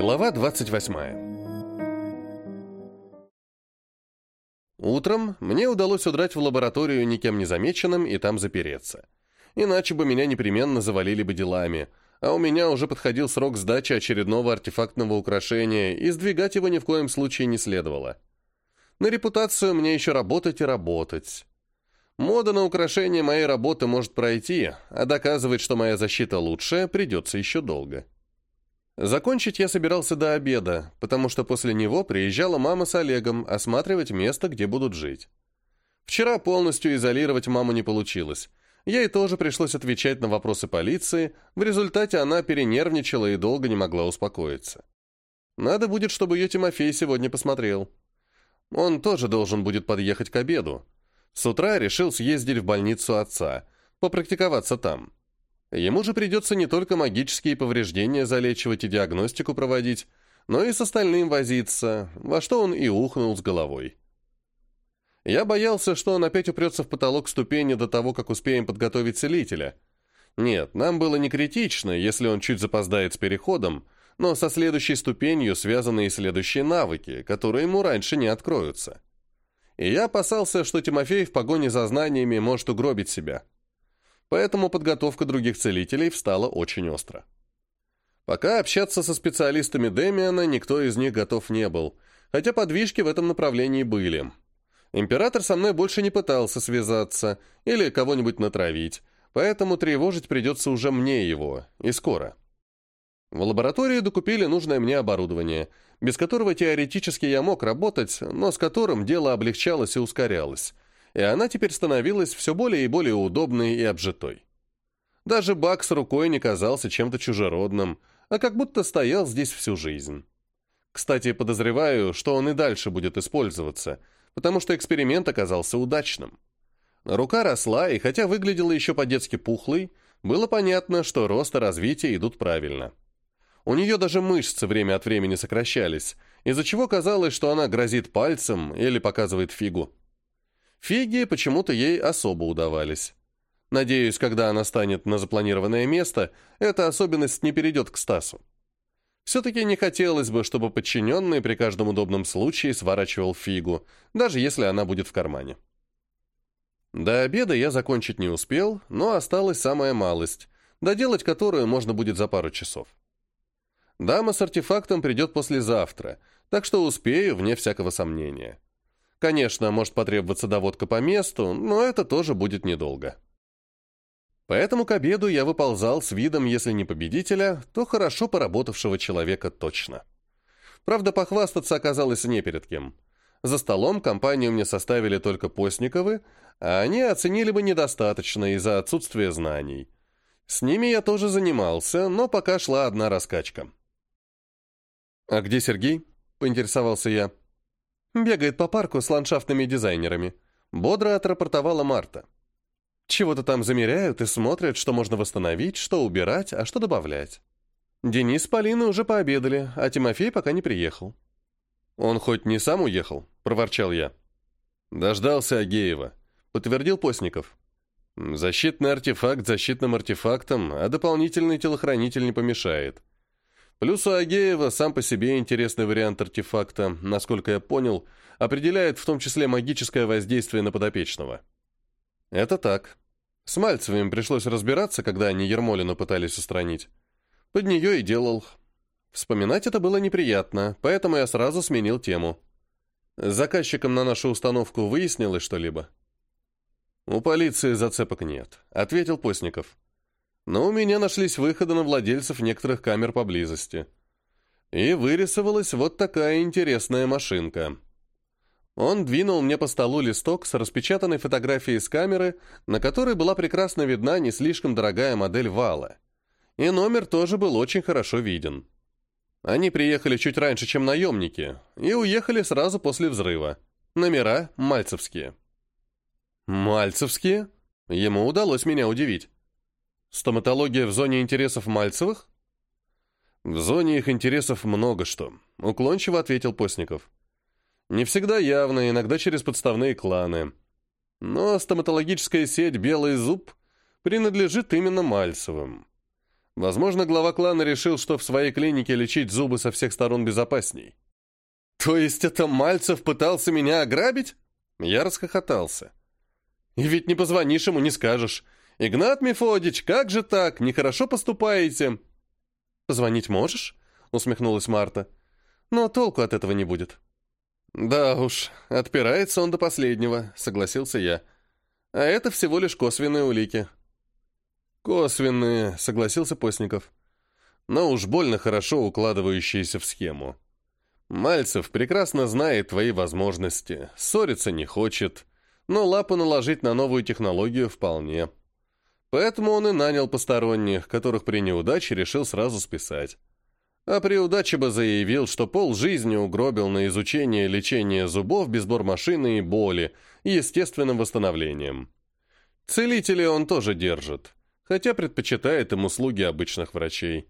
Глава 28. Утром мне удалось удрать в лабораторию никем не замеченным и там запереться. Иначе бы меня непременно завалили бы делами, а у меня уже подходил срок сдачи очередного артефактного украшения, и сдвигать его ни в коем случае не следовало. На репутацию мне еще работать и работать. Мода на украшение моей работы может пройти, а доказывать, что моя защита лучшая, придется еще долго. Закончить я собирался до обеда, потому что после него приезжала мама с Олегом осматривать место, где будут жить. Вчера полностью изолировать маму не получилось. Ей тоже пришлось отвечать на вопросы полиции, в результате она перенервничала и долго не могла успокоиться. Надо будет, чтобы ее Тимофей сегодня посмотрел. Он тоже должен будет подъехать к обеду. С утра решил съездить в больницу отца, попрактиковаться там. Ему же придется не только магические повреждения залечивать и диагностику проводить, но и с остальным возиться, во что он и ухнул с головой. Я боялся, что он опять упрется в потолок ступени до того, как успеем подготовить целителя. Нет, нам было не критично, если он чуть запоздает с переходом, но со следующей ступенью связаны и следующие навыки, которые ему раньше не откроются. И я опасался, что Тимофей в погоне за знаниями может угробить себя поэтому подготовка других целителей встала очень остро. Пока общаться со специалистами Демиана никто из них готов не был, хотя подвижки в этом направлении были. Император со мной больше не пытался связаться или кого-нибудь натравить, поэтому тревожить придется уже мне его, и скоро. В лаборатории докупили нужное мне оборудование, без которого теоретически я мог работать, но с которым дело облегчалось и ускорялось, и она теперь становилась все более и более удобной и обжитой. Даже бак с рукой не казался чем-то чужеродным, а как будто стоял здесь всю жизнь. Кстати, подозреваю, что он и дальше будет использоваться, потому что эксперимент оказался удачным. Рука росла, и хотя выглядела еще по-детски пухлой, было понятно, что рост и развитие идут правильно. У нее даже мышцы время от времени сокращались, из-за чего казалось, что она грозит пальцем или показывает фигу. Фиги почему-то ей особо удавались. Надеюсь, когда она станет на запланированное место, эта особенность не перейдет к Стасу. Все-таки не хотелось бы, чтобы подчиненный при каждом удобном случае сворачивал фигу, даже если она будет в кармане. До обеда я закончить не успел, но осталась самая малость, доделать которую можно будет за пару часов. Дама с артефактом придет послезавтра, так что успею, вне всякого сомнения. Конечно, может потребоваться доводка по месту, но это тоже будет недолго. Поэтому к обеду я выползал с видом, если не победителя, то хорошо поработавшего человека точно. Правда, похвастаться оказалось не перед кем. За столом компанию мне составили только Постниковы, а они оценили бы недостаточно из-за отсутствия знаний. С ними я тоже занимался, но пока шла одна раскачка. «А где Сергей?» — поинтересовался я. Бегает по парку с ландшафтными дизайнерами. Бодро отрапортовала Марта. Чего-то там замеряют и смотрят, что можно восстановить, что убирать, а что добавлять. Денис с Полиной уже пообедали, а Тимофей пока не приехал. «Он хоть не сам уехал?» – проворчал я. «Дождался Агеева», – подтвердил Постников. «Защитный артефакт защитным артефактом, а дополнительный телохранитель не помешает. Плюс у Агеева сам по себе интересный вариант артефакта, насколько я понял, определяет в том числе магическое воздействие на подопечного. Это так. С Мальцевым пришлось разбираться, когда они Ермолину пытались устранить. Под нее и делал. Вспоминать это было неприятно, поэтому я сразу сменил тему. С заказчиком на нашу установку выяснилось что-либо? «У полиции зацепок нет», — ответил Постников но у меня нашлись выходы на владельцев некоторых камер поблизости. И вырисовалась вот такая интересная машинка. Он двинул мне по столу листок с распечатанной фотографией с камеры, на которой была прекрасно видна не слишком дорогая модель вала. И номер тоже был очень хорошо виден. Они приехали чуть раньше, чем наемники, и уехали сразу после взрыва. Номера мальцевские. «Мальцевские?» Ему удалось меня удивить. Стоматология в зоне интересов Мальцевых? В зоне их интересов много что, уклончиво ответил Постников. Не всегда явно, иногда через подставные кланы. Но стоматологическая сеть «Белый зуб» принадлежит именно Мальцевым. Возможно, глава клана решил, что в своей клинике лечить зубы со всех сторон безопасней. «То есть это Мальцев пытался меня ограбить?» Я расхохотался. «И ведь не позвонишь ему, не скажешь. «Игнат Мефодич, как же так? Нехорошо поступаете!» «Позвонить можешь?» — усмехнулась Марта. «Но толку от этого не будет». «Да уж, отпирается он до последнего», — согласился я. «А это всего лишь косвенные улики». «Косвенные», — согласился Постников. «Но уж больно хорошо укладывающиеся в схему. Мальцев прекрасно знает твои возможности, ссориться не хочет, но лапу наложить на новую технологию вполне». Поэтому он и нанял посторонних, которых при неудаче решил сразу списать. А при удаче бы заявил, что пол жизни угробил на изучение лечения зубов без бормашины и боли, естественным восстановлением. Целители он тоже держит, хотя предпочитает им услуги обычных врачей.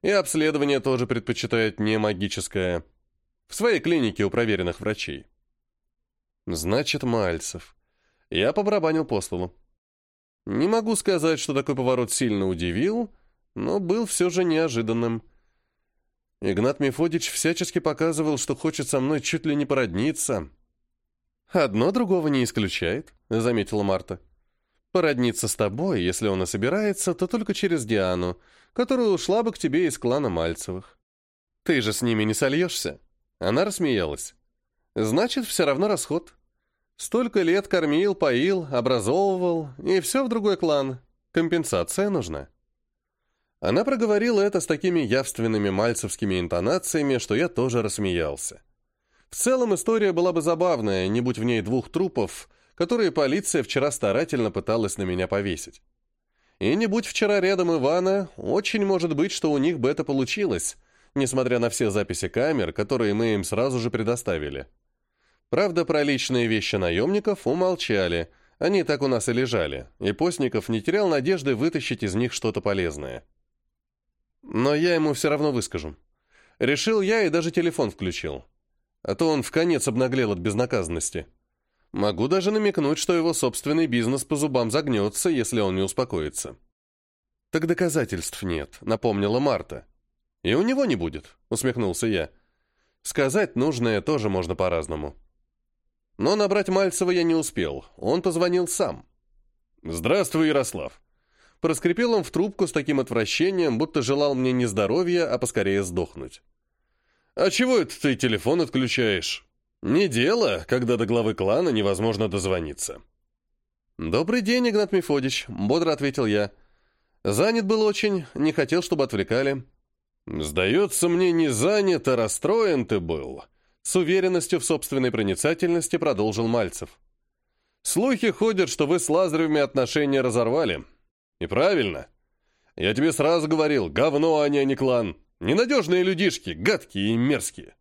И обследование тоже предпочитает не магическое. В своей клинике у проверенных врачей. Значит, Мальцев. Я побрабанил по столу. Не могу сказать, что такой поворот сильно удивил, но был все же неожиданным. Игнат Мефодич всячески показывал, что хочет со мной чуть ли не породниться. «Одно другого не исключает», — заметила Марта. «Породниться с тобой, если он и собирается, то только через Диану, которая ушла бы к тебе из клана Мальцевых. Ты же с ними не сольешься». Она рассмеялась. «Значит, все равно расход». Столько лет кормил, поил, образовывал, и все в другой клан. Компенсация нужна. Она проговорила это с такими явственными мальцевскими интонациями, что я тоже рассмеялся. В целом история была бы забавная, не будь в ней двух трупов, которые полиция вчера старательно пыталась на меня повесить. И не будь вчера рядом Ивана, очень может быть, что у них бы это получилось, несмотря на все записи камер, которые мы им сразу же предоставили. Правда, про личные вещи наемников умолчали. Они так у нас и лежали, и Постников не терял надежды вытащить из них что-то полезное. Но я ему все равно выскажу. Решил я и даже телефон включил. А то он в конец обнаглел от безнаказанности. Могу даже намекнуть, что его собственный бизнес по зубам загнется, если он не успокоится. «Так доказательств нет», — напомнила Марта. «И у него не будет», — усмехнулся я. «Сказать нужное тоже можно по-разному». Но набрать Мальцева я не успел. Он позвонил сам. «Здравствуй, Ярослав!» Проскрипел он в трубку с таким отвращением, будто желал мне не здоровья, а поскорее сдохнуть. «А чего это ты телефон отключаешь? Не дело, когда до главы клана невозможно дозвониться». «Добрый день, Игнат Мефодич», — бодро ответил я. «Занят был очень, не хотел, чтобы отвлекали». «Сдается мне, не занят, а расстроен ты был», с уверенностью в собственной проницательности продолжил Мальцев. «Слухи ходят, что вы с Лазаревыми отношения разорвали. И правильно. Я тебе сразу говорил, говно они, а не клан. Ненадежные людишки, гадкие и мерзкие».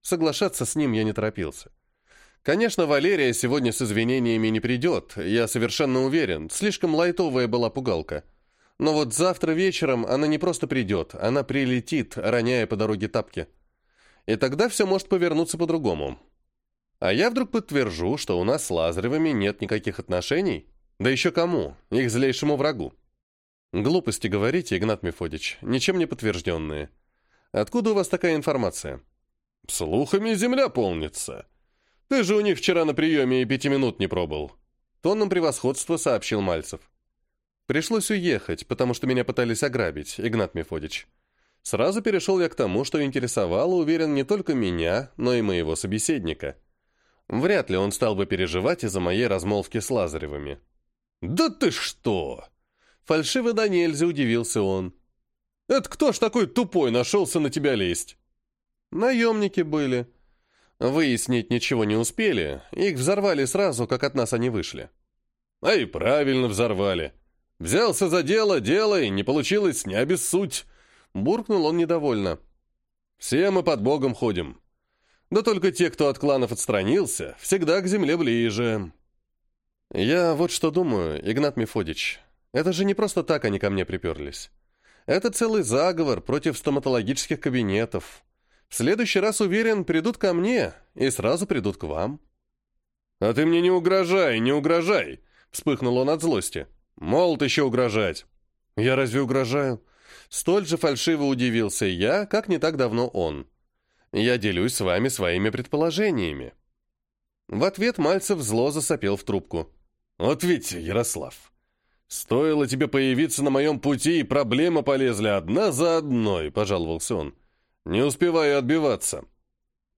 Соглашаться с ним я не торопился. Конечно, Валерия сегодня с извинениями не придет, я совершенно уверен, слишком лайтовая была пугалка. Но вот завтра вечером она не просто придет, она прилетит, роняя по дороге тапки и тогда все может повернуться по-другому. А я вдруг подтвержу, что у нас с Лазаревыми нет никаких отношений? Да еще кому? Их злейшему врагу. Глупости говорите, Игнат Мефодич, ничем не подтвержденные. Откуда у вас такая информация? Слухами земля полнится. Ты же у них вчера на приеме и пяти минут не пробыл. Тоном превосходства сообщил Мальцев. Пришлось уехать, потому что меня пытались ограбить, Игнат Мефодич. Сразу перешел я к тому, что интересовало, уверен, не только меня, но и моего собеседника. Вряд ли он стал бы переживать из-за моей размолвки с Лазаревыми. «Да ты что!» Фальшиво до нельзя удивился он. «Это кто ж такой тупой нашелся на тебя лезть?» «Наемники были», Выяснить ничего не успели, их взорвали сразу, как от нас они вышли. А и правильно взорвали. Взялся за дело, делай, не получилось, не обессудь. Буркнул он недовольно. «Все мы под Богом ходим. Да только те, кто от кланов отстранился, всегда к земле ближе». «Я вот что думаю, Игнат Мефодич. Это же не просто так они ко мне приперлись. Это целый заговор против стоматологических кабинетов. В следующий раз, уверен, придут ко мне и сразу придут к вам». «А ты мне не угрожай, не угрожай!» — вспыхнул он от злости. «Молот еще угрожать!» «Я разве угрожаю?» Столь же фальшиво удивился я, как не так давно он. Я делюсь с вами своими предположениями. В ответ Мальцев зло засопел в трубку. «Вот ведь, Ярослав, стоило тебе появиться на моем пути, и проблемы полезли одна за одной», — пожаловался он. «Не успеваю отбиваться».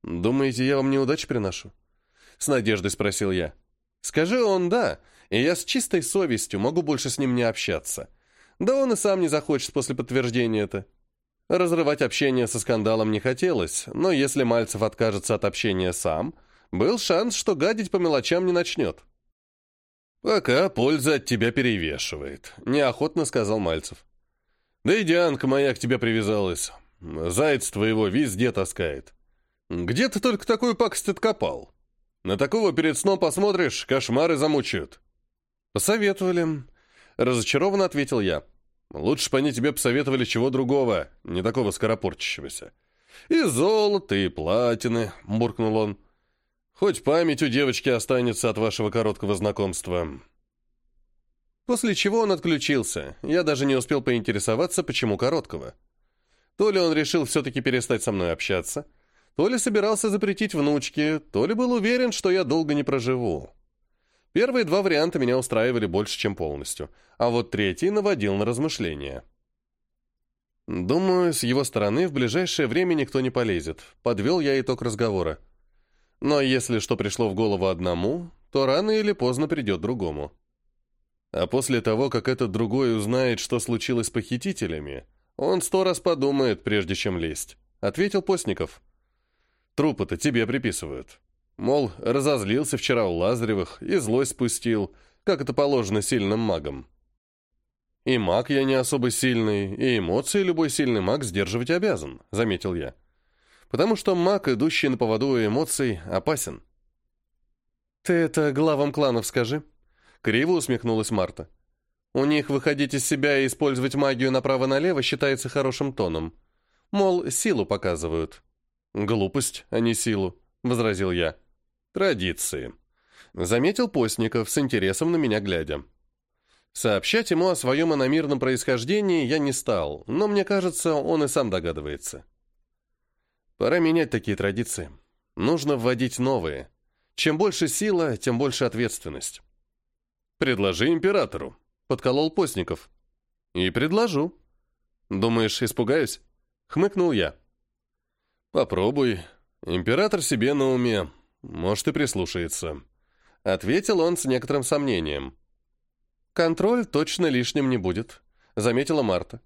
«Думаете, я вам неудач приношу?» — с надеждой спросил я. «Скажи он «да», и я с чистой совестью могу больше с ним не общаться. Да он и сам не захочет после подтверждения это. Разрывать общение со скандалом не хотелось, но если Мальцев откажется от общения сам, был шанс, что гадить по мелочам не начнет. «Пока польза от тебя перевешивает», — неохотно сказал Мальцев. «Да и Дианка моя к тебе привязалась. Заяц твоего везде таскает. Где ты только такую пакость откопал? На такого перед сном посмотришь, кошмары замучают». Посоветовали. Разочарованно ответил я. Лучше бы они тебе посоветовали чего другого, не такого скоропортящегося. И золото, и платины, буркнул он. Хоть память у девочки останется от вашего короткого знакомства. После чего он отключился. Я даже не успел поинтересоваться, почему короткого. То ли он решил все-таки перестать со мной общаться, то ли собирался запретить внучке, то ли был уверен, что я долго не проживу. Первые два варианта меня устраивали больше, чем полностью, а вот третий наводил на размышления. Думаю, с его стороны в ближайшее время никто не полезет. Подвел я итог разговора. Но если что пришло в голову одному, то рано или поздно придет другому. А после того, как этот другой узнает, что случилось с похитителями, он сто раз подумает, прежде чем лезть», — ответил Постников. «Трупы-то тебе приписывают». Мол, разозлился вчера у Лазаревых и злость спустил, как это положено сильным магам. «И маг я не особо сильный, и эмоции любой сильный маг сдерживать обязан», — заметил я. «Потому что маг, идущий на поводу эмоций, опасен». «Ты это главам кланов скажи», — криво усмехнулась Марта. «У них выходить из себя и использовать магию направо-налево считается хорошим тоном. Мол, силу показывают». «Глупость, а не силу», — возразил я. Традиции. Заметил Постников, с интересом на меня глядя. Сообщать ему о своем иномирном происхождении я не стал, но мне кажется, он и сам догадывается. Пора менять такие традиции. Нужно вводить новые. Чем больше сила, тем больше ответственность. «Предложи императору», — подколол Постников. «И предложу». «Думаешь, испугаюсь?» — хмыкнул я. «Попробуй. Император себе на уме. «Может, и прислушается», — ответил он с некоторым сомнением. «Контроль точно лишним не будет», — заметила Марта.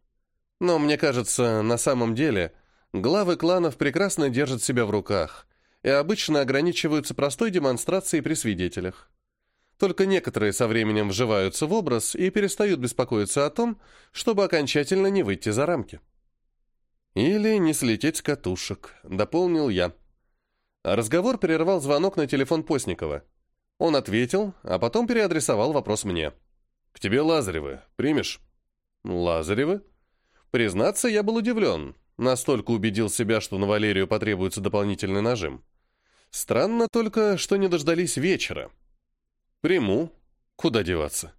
«Но мне кажется, на самом деле главы кланов прекрасно держат себя в руках и обычно ограничиваются простой демонстрацией при свидетелях. Только некоторые со временем вживаются в образ и перестают беспокоиться о том, чтобы окончательно не выйти за рамки». «Или не слететь с катушек», — дополнил я. Разговор прервал звонок на телефон Постникова. Он ответил, а потом переадресовал вопрос мне. «К тебе Лазаревы. Примешь?» «Лазаревы?» Признаться, я был удивлен. Настолько убедил себя, что на Валерию потребуется дополнительный нажим. Странно только, что не дождались вечера. «Приму. Куда деваться?»